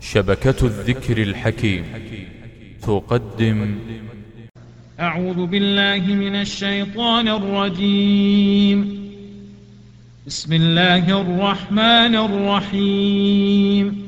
شبكة الذكر الحكيم. تقدم. أعوذ بالله من الشيطان الرجيم. بسم الله الرحمن الرحيم.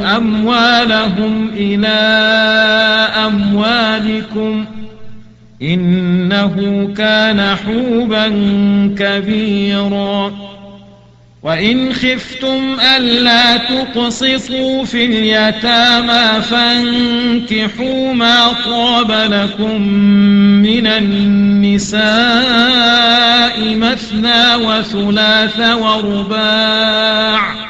أموالهم إلى أموالكم إنه كان حوبا كبيرا. وإن خفتم ألا تقسطوا في اليتامى فانكحوا ما طاب لكم من النساء مثنى وثلاث ورباع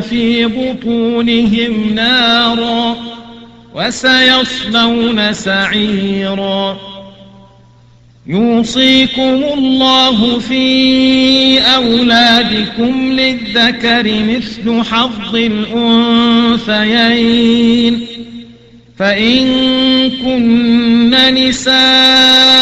في بطونهم نارا وسيصلون سعيرا. يوصيكم الله في أولادكم للذكر مثل حظ الأنثيين. فإن كن نساء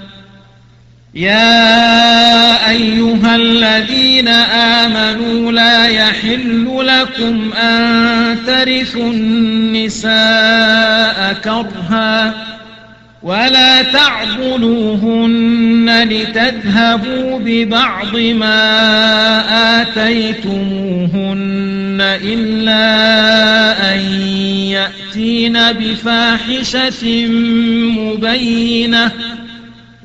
يا أيها الذين آمنوا لا يحل لكم أن ترثوا النساء كرها ولا تعضلوهن لتذهبوا ببعض ما آتيتموهن إلا أن يأتين بفاحشة مبينة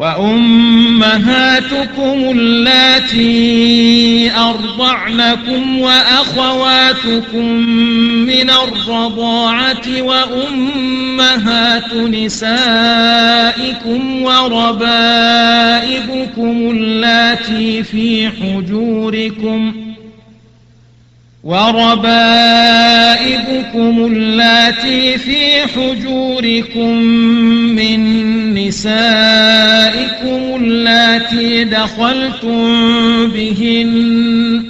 وأمهاتكم اللاتي أرضعنكم وأخواتكم من الرضاعة وأمهات نسائكم وربائبكم اللاتي في حجوركم وربائبكم اللاتي في حجوركم من نسائكم اللاتي دخلتم بهن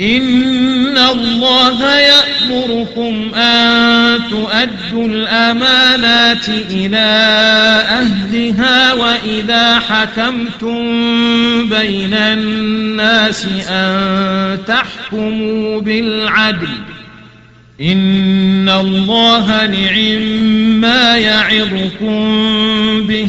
إن الله يأمركم أن تؤدوا الأمانات إلى أهلها وإذا حكمتم بين الناس أن تحكموا بالعدل إن الله نعم ما يعظكم به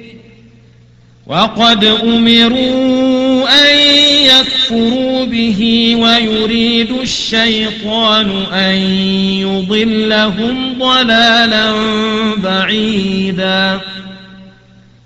وقد أمروا أن يكفروا به ويريد الشيطان أن يضلهم ضلالا بعيدا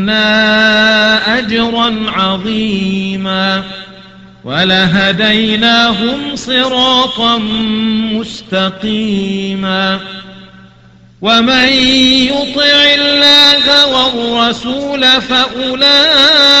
لدنا أجرا عظيما ولهديناهم صراطا مستقيما ومن يطع الله والرسول فأولئك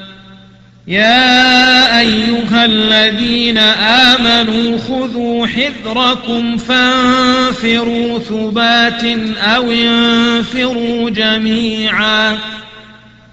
يا أيها الذين آمنوا خذوا حذركم فانفروا ثبات أو انفروا جميعا.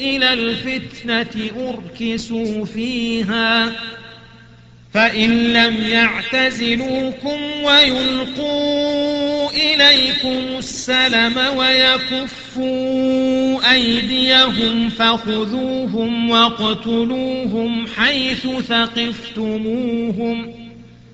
إلى الفتنة أركسوا فيها. فإن لم يعتزلوكم ويلقوا إليكم السلم ويكفوا أيديهم فخذوهم واقتلوهم حيث ثقفتموهم.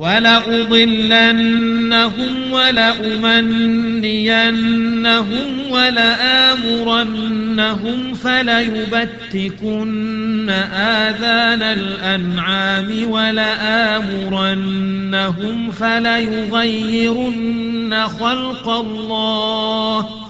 ولأضلنهم ولأمنينهم ولآمرنهم فليبتكن آذان الأنعام ولآمرنهم فليغيرن خلق الله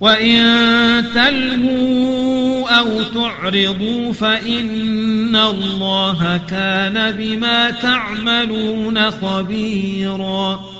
وإن تلهوا أو تعرضوا فإن الله كان بما تعملون خبيراً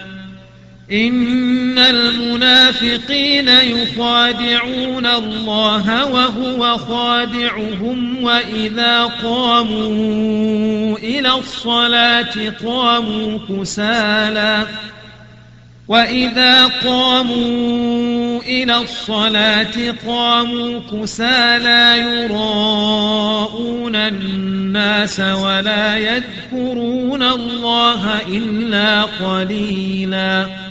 إن المنافقين يخادعون الله وهو خادعهم وإذا قاموا إلى الصلاة قاموا كسالى وإذا قاموا إلى الصلاة قاموا كسالى يراءون الناس ولا يذكرون الله إلا قليلاً